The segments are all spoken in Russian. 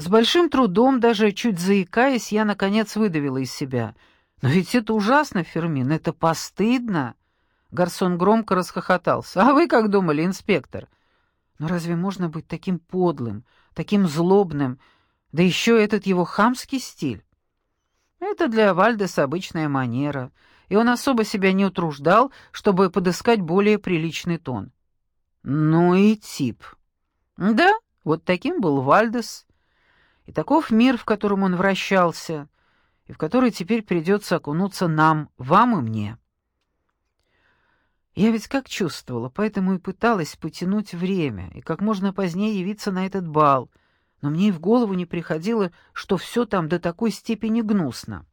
С большим трудом, даже чуть заикаясь, я, наконец, выдавила из себя. «Но ведь это ужасно, Фермин, это постыдно!» Гарсон громко расхохотался. «А вы как думали, инспектор?» «Но разве можно быть таким подлым, таким злобным, да еще этот его хамский стиль?» «Это для Вальдеса обычная манера, и он особо себя не утруждал, чтобы подыскать более приличный тон». «Ну и тип». «Да, вот таким был Вальдес, и таков мир, в котором он вращался, и в который теперь придется окунуться нам, вам и мне». Я ведь как чувствовала, поэтому и пыталась потянуть время и как можно позднее явиться на этот бал, но мне и в голову не приходило, что все там до такой степени гнусно.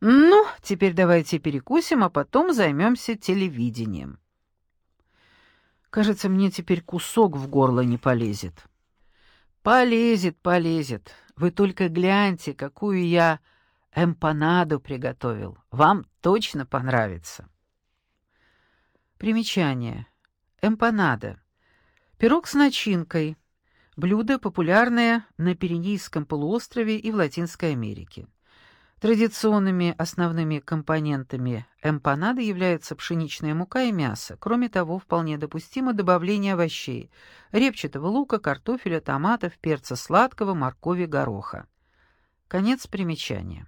Ну, теперь давайте перекусим, а потом займемся телевидением. Кажется, мне теперь кусок в горло не полезет. Полезет, полезет. Вы только гляньте, какую я эмпанаду приготовил. Вам точно понравится. Примечание. Эмпанада. Пирог с начинкой. Блюдо, популярное на Пиренейском полуострове и в Латинской Америке. Традиционными основными компонентами эмпанады являются пшеничная мука и мясо. Кроме того, вполне допустимо добавление овощей – репчатого лука, картофеля, томатов, перца сладкого, моркови, гороха. Конец примечания.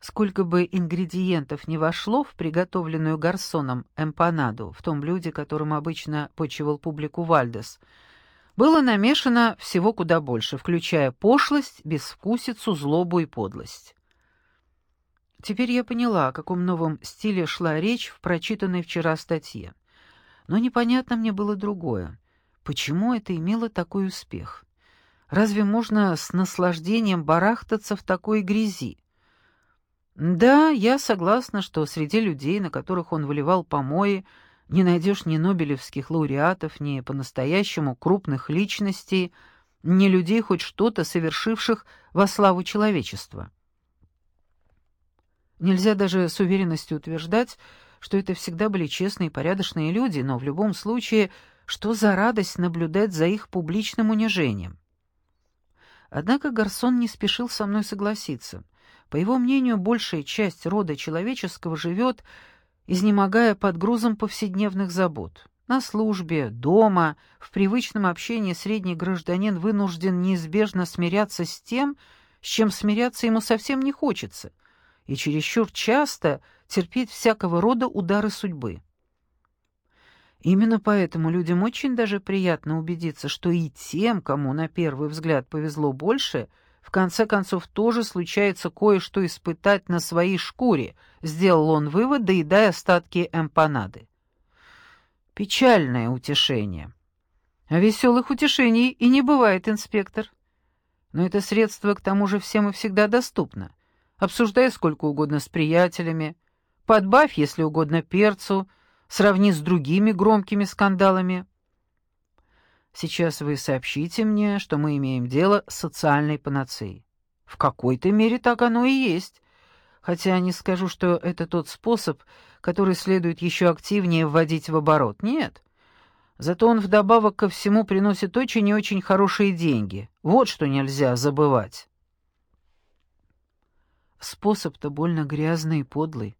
Сколько бы ингредиентов не вошло в приготовленную гарсоном эмпанаду, в том блюде, которым обычно почивал публику Вальдес, было намешано всего куда больше, включая пошлость, безвкусицу, злобу и подлость. Теперь я поняла, о каком новом стиле шла речь в прочитанной вчера статье. Но непонятно мне было другое. Почему это имело такой успех? Разве можно с наслаждением барахтаться в такой грязи? Да, я согласна, что среди людей, на которых он выливал помои, не найдешь ни нобелевских лауреатов, ни по-настоящему крупных личностей, ни людей хоть что-то совершивших во славу человечества. Нельзя даже с уверенностью утверждать, что это всегда были честные и порядочные люди, но в любом случае, что за радость наблюдать за их публичным унижением? Однако Гарсон не спешил со мной согласиться — по его мнению, большая часть рода человеческого живет, изнемогая под грузом повседневных забот. На службе, дома, в привычном общении средний гражданин вынужден неизбежно смиряться с тем, с чем смиряться ему совсем не хочется, и чересчур часто терпеть всякого рода удары судьбы. Именно поэтому людям очень даже приятно убедиться, что и тем, кому на первый взгляд повезло больше — в конце концов, тоже случается кое-что испытать на своей шкуре, сделал он вывод, доедая остатки эмпанады. Печальное утешение. А веселых утешений и не бывает, инспектор. Но это средство к тому же всем и всегда доступно. Обсуждай сколько угодно с приятелями, подбавь, если угодно, перцу, сравни с другими громкими скандалами. Сейчас вы сообщите мне, что мы имеем дело с социальной панацеей. В какой-то мере так оно и есть. Хотя не скажу, что это тот способ, который следует еще активнее вводить в оборот. Нет. Зато он вдобавок ко всему приносит очень и очень хорошие деньги. Вот что нельзя забывать. Способ-то больно грязный и подлый.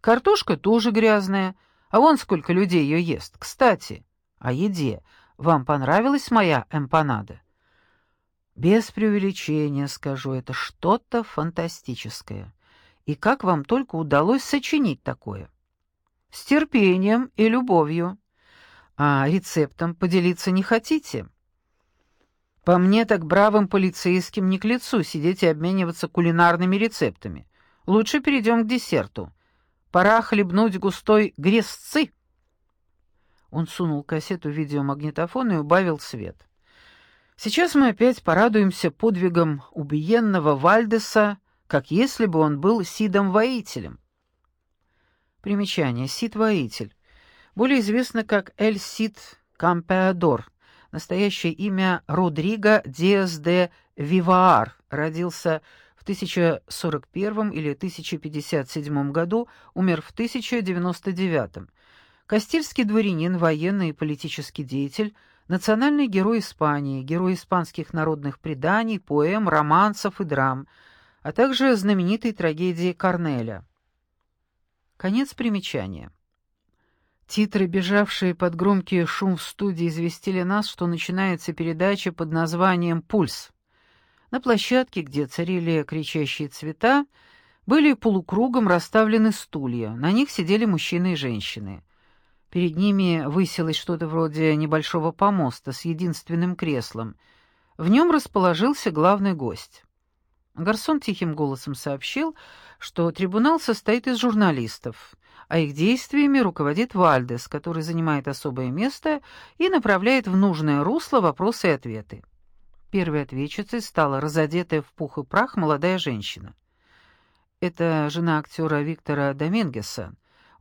Картошка тоже грязная, а вон сколько людей ее ест. Кстати, о еде. Вам понравилась моя эмпанада?» «Без преувеличения скажу, это что-то фантастическое. И как вам только удалось сочинить такое?» «С терпением и любовью. А рецептом поделиться не хотите?» «По мне так бравым полицейским не к лицу сидеть и обмениваться кулинарными рецептами. Лучше перейдем к десерту. Пора хлебнуть густой гресцы». Он сунул кассету видеомагнитофона и убавил свет. Сейчас мы опять порадуемся подвигам убиенного Вальдеса, как если бы он был Сидом-воителем. Примечание. Сид-воитель. Более известно как Эль Сид Кампеадор. Настоящее имя Родриго Диас де Виваар. Родился в 1041 или 1057 году, умер в 1099 Кастильский дворянин, военный и политический деятель, национальный герой Испании, герой испанских народных преданий, поэм, романсов и драм, а также знаменитой трагедии Корнеля. Конец примечания. Титры, бежавшие под громкий шум в студии, известили нас, что начинается передача под названием «Пульс». На площадке, где царили кричащие цвета, были полукругом расставлены стулья, на них сидели мужчины и женщины. Перед ними высилось что-то вроде небольшого помоста с единственным креслом. В нем расположился главный гость. Гарсон тихим голосом сообщил, что трибунал состоит из журналистов, а их действиями руководит Вальдес, который занимает особое место и направляет в нужное русло вопросы и ответы. Первой ответчицей стала разодетая в пух и прах молодая женщина. Это жена актера Виктора Домингеса,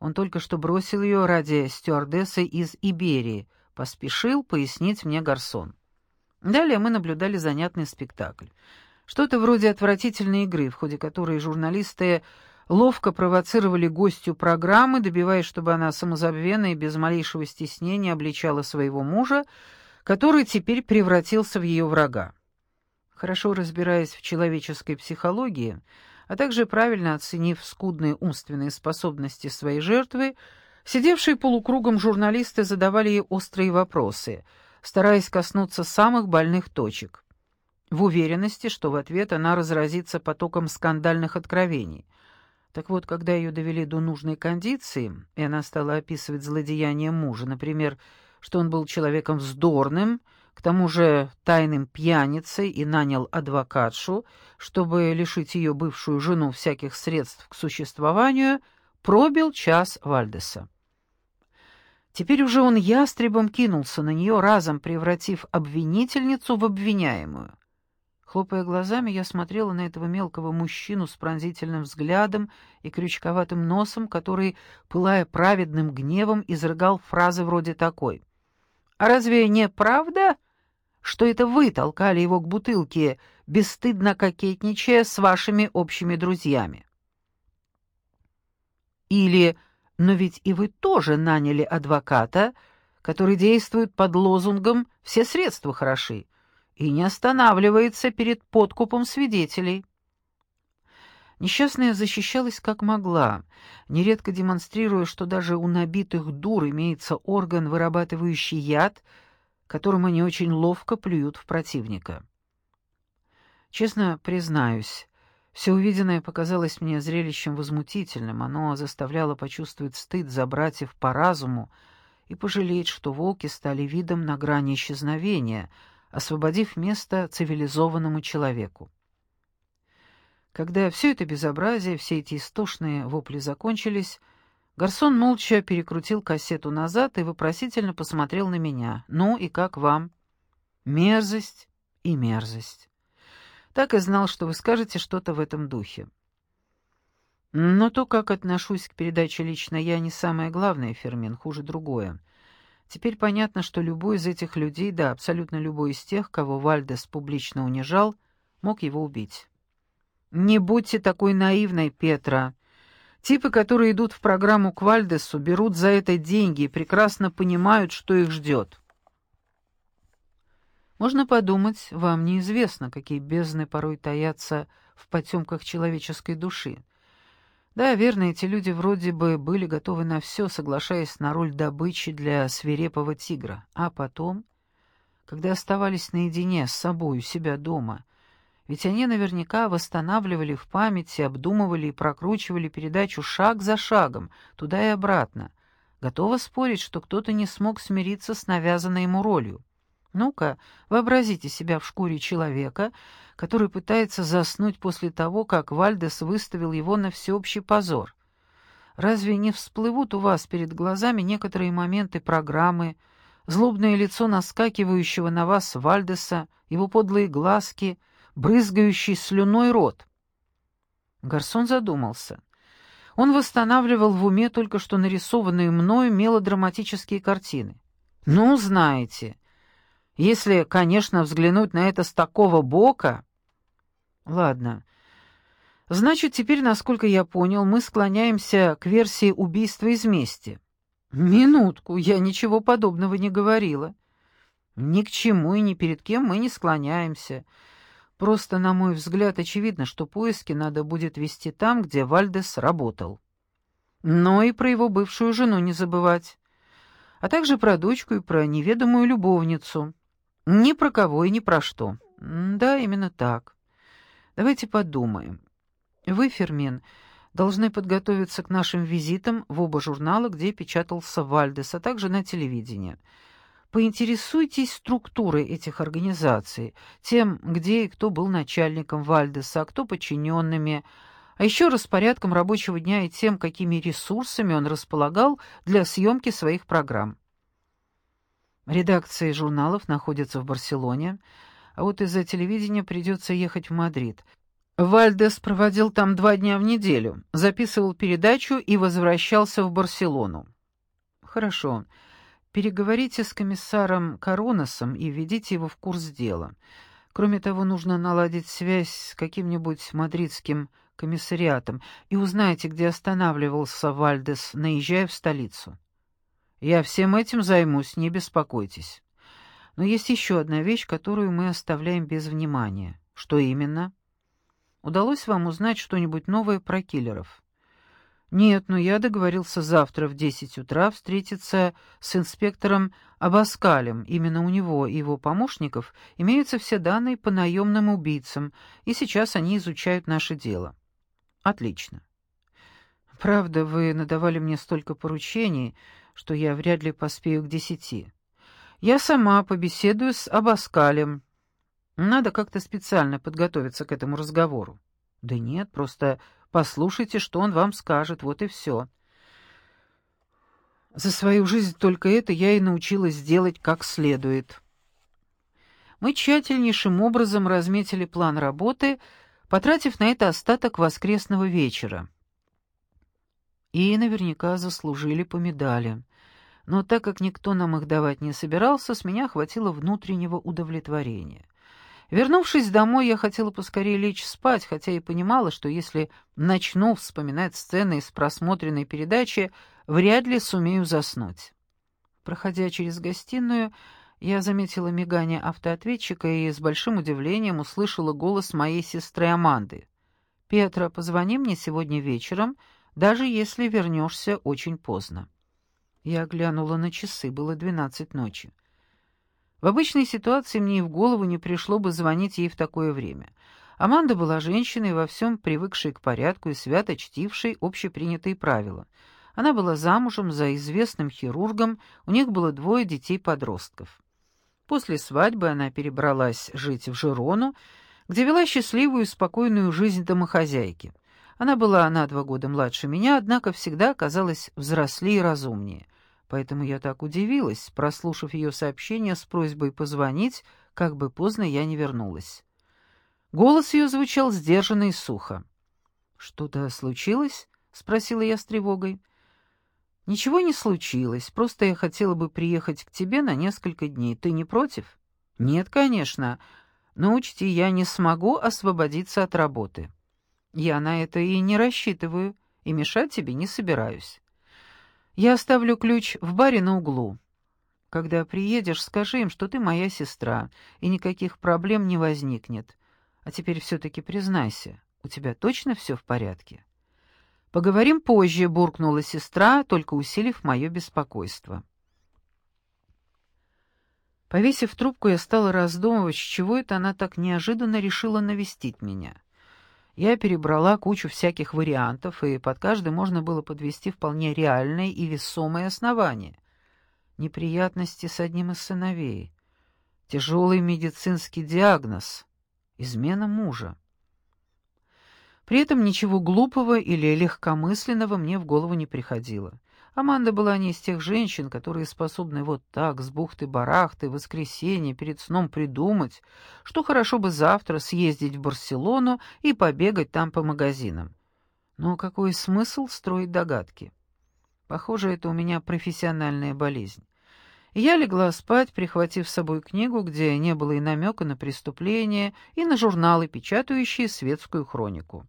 он только что бросил ее ради стюардессы из Иберии, поспешил пояснить мне Гарсон. Далее мы наблюдали занятный спектакль. Что-то вроде отвратительной игры, в ходе которой журналисты ловко провоцировали гостью программы, добиваясь, чтобы она самозабвенно и без малейшего стеснения обличала своего мужа, который теперь превратился в ее врага. Хорошо разбираясь в человеческой психологии, а также правильно оценив скудные умственные способности своей жертвы, сидевшие полукругом журналисты задавали ей острые вопросы, стараясь коснуться самых больных точек. В уверенности, что в ответ она разразится потоком скандальных откровений. Так вот, когда ее довели до нужной кондиции, и она стала описывать злодеяния мужа, например, что он был человеком вздорным, к тому же тайным пьяницей и нанял адвокатшу, чтобы лишить ее бывшую жену всяких средств к существованию, пробил час Вальдеса. Теперь уже он ястребом кинулся на нее, разом превратив обвинительницу в обвиняемую. Хлопая глазами, я смотрела на этого мелкого мужчину с пронзительным взглядом и крючковатым носом, который, пылая праведным гневом, изрыгал фразы вроде такой. «А разве не правда, что это вы толкали его к бутылке, бесстыдно кокетничая с вашими общими друзьями. Или «но ведь и вы тоже наняли адвоката, который действует под лозунгом «все средства хороши» и не останавливается перед подкупом свидетелей». Несчастная защищалась как могла, нередко демонстрируя, что даже у набитых дур имеется орган, вырабатывающий яд — которым они очень ловко плюют в противника. Честно признаюсь, все увиденное показалось мне зрелищем возмутительным, оно заставляло почувствовать стыд за братьев по разуму и пожалеть, что волки стали видом на грани исчезновения, освободив место цивилизованному человеку. Когда все это безобразие, все эти истошные вопли закончились, Гарсон молча перекрутил кассету назад и вопросительно посмотрел на меня. «Ну и как вам?» «Мерзость и мерзость». Так и знал, что вы скажете что-то в этом духе. Но то, как отношусь к передаче лично я, не самое главное, Фермин, хуже другое. Теперь понятно, что любой из этих людей, да, абсолютно любой из тех, кого Вальдес публично унижал, мог его убить. «Не будьте такой наивной, Петра», Типы, которые идут в программу к Вальдесу, берут за это деньги и прекрасно понимают, что их ждет. Можно подумать, вам неизвестно, какие бездны порой таятся в потемках человеческой души. Да, верно, эти люди вроде бы были готовы на все, соглашаясь на роль добычи для свирепого тигра. А потом, когда оставались наедине с собой у себя дома, ведь они наверняка восстанавливали в памяти, обдумывали и прокручивали передачу шаг за шагом, туда и обратно. Готова спорить, что кто-то не смог смириться с навязанной ему ролью. Ну-ка, вообразите себя в шкуре человека, который пытается заснуть после того, как Вальдес выставил его на всеобщий позор. Разве не всплывут у вас перед глазами некоторые моменты программы, злобное лицо наскакивающего на вас Вальдеса, его подлые глазки — брызгающий слюной рот. Гарсон задумался. Он восстанавливал в уме только что нарисованные мною мелодраматические картины. «Ну, знаете, если, конечно, взглянуть на это с такого бока...» «Ладно. Значит, теперь, насколько я понял, мы склоняемся к версии убийства из мести». «Минутку, я ничего подобного не говорила». Ни к чему и ни перед кем мы не склоняемся. Просто, на мой взгляд, очевидно, что поиски надо будет вести там, где Вальдес работал. Но и про его бывшую жену не забывать. А также про дочку и про неведомую любовницу. Ни про кого и ни про что. Да, именно так. Давайте подумаем. Вы, Фермин, должны подготовиться к нашим визитам в оба журнала, где печатался Вальдес, а также на телевидении. Поинтересуйтесь структурой этих организаций, тем, где и кто был начальником Вальдеса, а кто подчиненными, а еще распорядком рабочего дня и тем, какими ресурсами он располагал для съемки своих программ. Редакции журналов находятся в Барселоне, а вот из-за телевидения придется ехать в Мадрид. Вальдес проводил там два дня в неделю, записывал передачу и возвращался в Барселону. Хорошо. Переговорите с комиссаром Короносом и введите его в курс дела. Кроме того, нужно наладить связь с каким-нибудь мадридским комиссариатом и узнайте, где останавливался Вальдес, наезжая в столицу. Я всем этим займусь, не беспокойтесь. Но есть еще одна вещь, которую мы оставляем без внимания. Что именно? Удалось вам узнать что-нибудь новое про киллеров? Нет, но я договорился завтра в десять утра встретиться с инспектором Абаскалем. Именно у него и его помощников имеются все данные по наемным убийцам, и сейчас они изучают наше дело. Отлично. Правда, вы надавали мне столько поручений, что я вряд ли поспею к десяти. Я сама побеседую с Абаскалем. Надо как-то специально подготовиться к этому разговору. Да нет, просто послушайте, что он вам скажет, вот и все. За свою жизнь только это я и научилась делать как следует. Мы тщательнейшим образом разметили план работы, потратив на это остаток воскресного вечера. И наверняка заслужили по медали но так как никто нам их давать не собирался, с меня хватило внутреннего удовлетворения. Вернувшись домой, я хотела поскорее лечь спать, хотя и понимала, что если начну вспоминать сцены из просмотренной передачи, вряд ли сумею заснуть. Проходя через гостиную, я заметила мигание автоответчика и с большим удивлением услышала голос моей сестры Аманды. «Петра, позвони мне сегодня вечером, даже если вернешься очень поздно». Я глянула на часы, было двенадцать ночи. В обычной ситуации мне и в голову не пришло бы звонить ей в такое время. Аманда была женщиной, во всем привыкшей к порядку и свято чтившей общепринятые правила. Она была замужем за известным хирургом, у них было двое детей-подростков. После свадьбы она перебралась жить в Жирону, где вела счастливую и спокойную жизнь домохозяйки. Она была на два года младше меня, однако всегда казалась взрослее и разумнее. Поэтому я так удивилась, прослушав ее сообщение с просьбой позвонить, как бы поздно я не вернулась. Голос ее звучал сдержанно и сухо. «Что-то случилось?» — спросила я с тревогой. «Ничего не случилось, просто я хотела бы приехать к тебе на несколько дней. Ты не против?» «Нет, конечно. Но учти, я не смогу освободиться от работы. Я на это и не рассчитываю, и мешать тебе не собираюсь. Я оставлю ключ в баре на углу. Когда приедешь, скажи им, что ты моя сестра, и никаких проблем не возникнет. А теперь все-таки признайся, у тебя точно все в порядке?» «Поговорим позже», — буркнула сестра, только усилив мое беспокойство. Повесив трубку, я стала раздумывать, с чего это она так неожиданно решила навестить меня. Я перебрала кучу всяких вариантов, и под каждый можно было подвести вполне реальное и весомое основание. Неприятности с одним из сыновей, тяжелый медицинский диагноз, измена мужа. При этом ничего глупого или легкомысленного мне в голову не приходило. Аманда была не из тех женщин, которые способны вот так, с бухты-барахты, в воскресенье, перед сном придумать, что хорошо бы завтра съездить в Барселону и побегать там по магазинам. Но какой смысл строить догадки? Похоже, это у меня профессиональная болезнь. я легла спать, прихватив с собой книгу, где не было и намека на преступление, и на журналы, печатающие светскую хронику.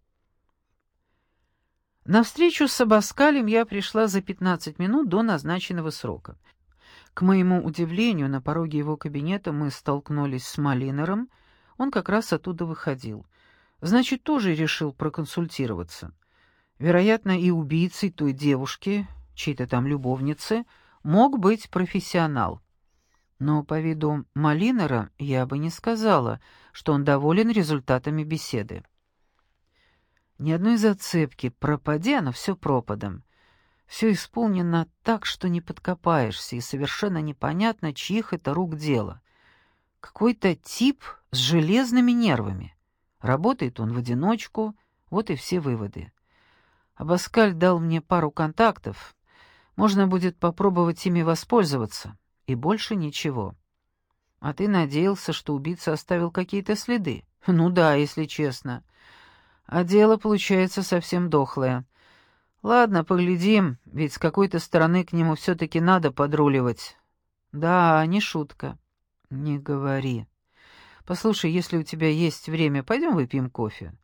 На встречу с Абаскалем я пришла за 15 минут до назначенного срока. К моему удивлению, на пороге его кабинета мы столкнулись с Малинером, он как раз оттуда выходил. Значит, тоже решил проконсультироваться. Вероятно, и убийцей той девушки, чьей-то там любовницы, мог быть профессионал. Но по виду Малинера я бы не сказала, что он доволен результатами беседы. Ни одной зацепки, пропади оно все пропадом. Все исполнено так, что не подкопаешься, и совершенно непонятно, чьих это рук дело. Какой-то тип с железными нервами. Работает он в одиночку, вот и все выводы. Абаскаль дал мне пару контактов. Можно будет попробовать ими воспользоваться. И больше ничего. А ты надеялся, что убийца оставил какие-то следы? Ну да, если честно. А дело получается совсем дохлое. Ладно, поглядим, ведь с какой-то стороны к нему все-таки надо подруливать. Да, не шутка. Не говори. Послушай, если у тебя есть время, пойдем выпьем кофе.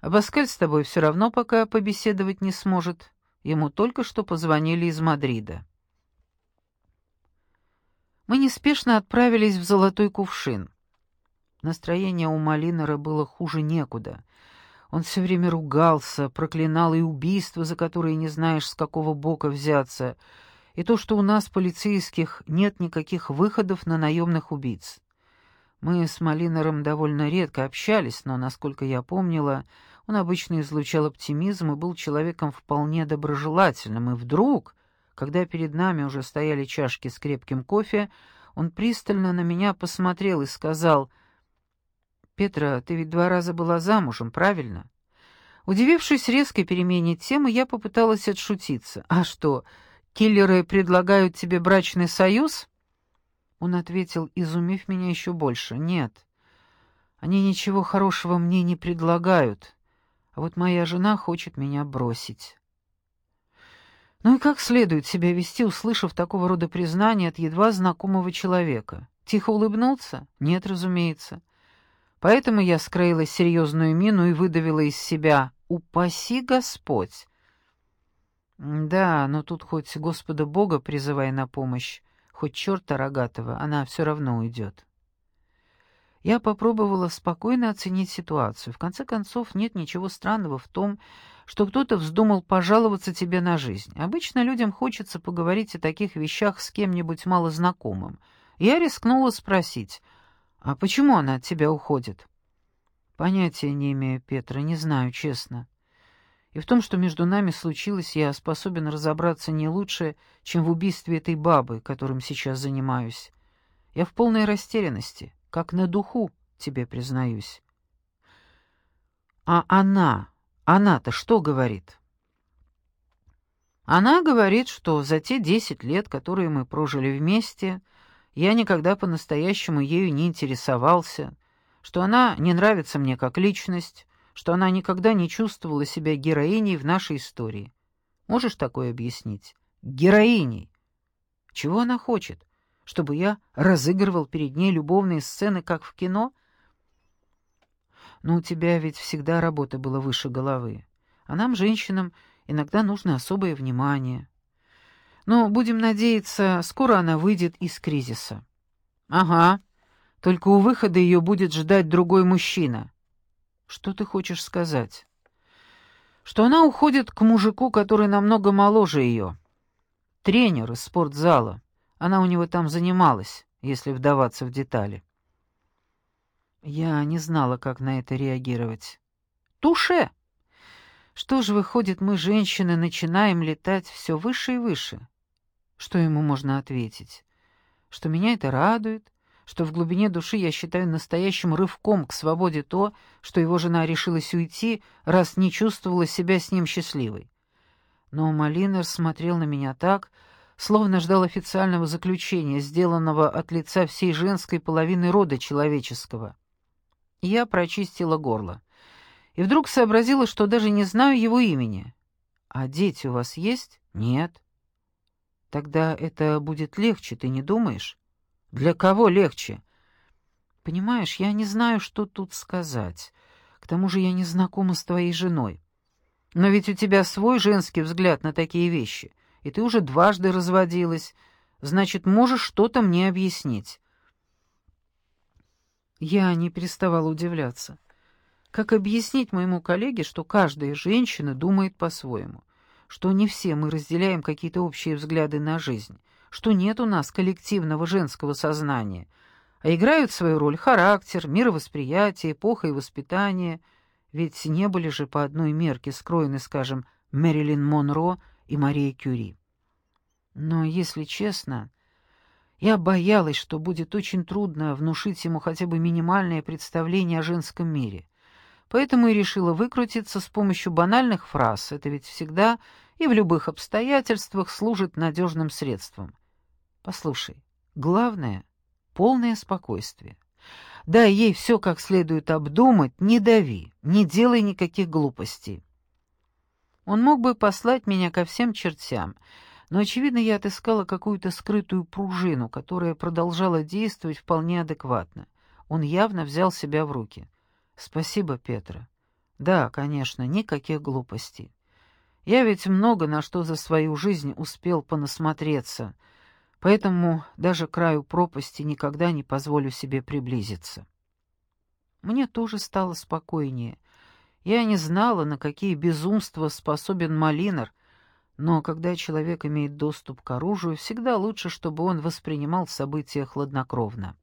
А Баскаль с тобой все равно пока побеседовать не сможет. Ему только что позвонили из Мадрида. Мы неспешно отправились в Золотой Кувшин. Настроение у Малинера было хуже некуда. Он все время ругался, проклинал и убийства, за которые не знаешь, с какого бока взяться, и то, что у нас, полицейских, нет никаких выходов на наемных убийц. Мы с Малинером довольно редко общались, но, насколько я помнила, он обычно излучал оптимизм и был человеком вполне доброжелательным, и вдруг когда перед нами уже стояли чашки с крепким кофе, он пристально на меня посмотрел и сказал, «Петра, ты ведь два раза была замужем, правильно?» Удивившись резкой перемене темы, я попыталась отшутиться. «А что, киллеры предлагают тебе брачный союз?» Он ответил, изумив меня еще больше. «Нет, они ничего хорошего мне не предлагают, а вот моя жена хочет меня бросить». Ну и как следует себя вести, услышав такого рода признание от едва знакомого человека? Тихо улыбнуться? Нет, разумеется. Поэтому я скроила серьезную мину и выдавила из себя «Упаси Господь!» Да, но тут хоть Господа Бога призывай на помощь, хоть черта рогатого, она все равно уйдет. Я попробовала спокойно оценить ситуацию. В конце концов, нет ничего странного в том, что кто-то вздумал пожаловаться тебе на жизнь. Обычно людям хочется поговорить о таких вещах с кем-нибудь малознакомым. Я рискнула спросить, а почему она от тебя уходит? Понятия не имею, Петра, не знаю, честно. И в том, что между нами случилось, я способен разобраться не лучше, чем в убийстве этой бабы, которым сейчас занимаюсь. Я в полной растерянности как на духу, тебе признаюсь. А она, она-то что говорит? Она говорит, что за те десять лет, которые мы прожили вместе, я никогда по-настоящему ею не интересовался, что она не нравится мне как личность, что она никогда не чувствовала себя героиней в нашей истории. Можешь такое объяснить? Героиней. Чего она хочет? чтобы я разыгрывал перед ней любовные сцены, как в кино? Но у тебя ведь всегда работа была выше головы, а нам, женщинам, иногда нужно особое внимание. Но, будем надеяться, скоро она выйдет из кризиса. Ага, только у выхода ее будет ждать другой мужчина. Что ты хочешь сказать? Что она уходит к мужику, который намного моложе ее. Тренер из спортзала. Она у него там занималась, если вдаваться в детали. Я не знала, как на это реагировать. Туше! Что же, выходит, мы, женщины, начинаем летать все выше и выше? Что ему можно ответить? Что меня это радует, что в глубине души я считаю настоящим рывком к свободе то, что его жена решилась уйти, раз не чувствовала себя с ним счастливой. Но Малинер смотрел на меня так, словно ждал официального заключения, сделанного от лица всей женской половины рода человеческого. Я прочистила горло. И вдруг сообразила, что даже не знаю его имени. «А дети у вас есть?» «Нет». «Тогда это будет легче, ты не думаешь?» «Для кого легче?» «Понимаешь, я не знаю, что тут сказать. К тому же я не знакома с твоей женой. Но ведь у тебя свой женский взгляд на такие вещи и ты уже дважды разводилась. Значит, можешь что-то мне объяснить. Я не переставала удивляться. Как объяснить моему коллеге, что каждая женщина думает по-своему, что не все мы разделяем какие-то общие взгляды на жизнь, что нет у нас коллективного женского сознания, а играют свою роль характер, мировосприятие, эпоха и воспитание, ведь не были же по одной мерке скроены, скажем, Мэрилин Монро и Мария Кюри. Но, если честно, я боялась, что будет очень трудно внушить ему хотя бы минимальное представление о женском мире. Поэтому и решила выкрутиться с помощью банальных фраз. Это ведь всегда и в любых обстоятельствах служит надежным средством. Послушай, главное — полное спокойствие. Дай ей все как следует обдумать, не дави, не делай никаких глупостей. Он мог бы послать меня ко всем чертям, но, очевидно, я отыскала какую-то скрытую пружину, которая продолжала действовать вполне адекватно. Он явно взял себя в руки. «Спасибо, Петра». «Да, конечно, никаких глупостей. Я ведь много на что за свою жизнь успел понасмотреться, поэтому даже краю пропасти никогда не позволю себе приблизиться». Мне тоже стало спокойнее. Я не знала, на какие безумства способен Малинар, но когда человек имеет доступ к оружию, всегда лучше, чтобы он воспринимал события хладнокровно.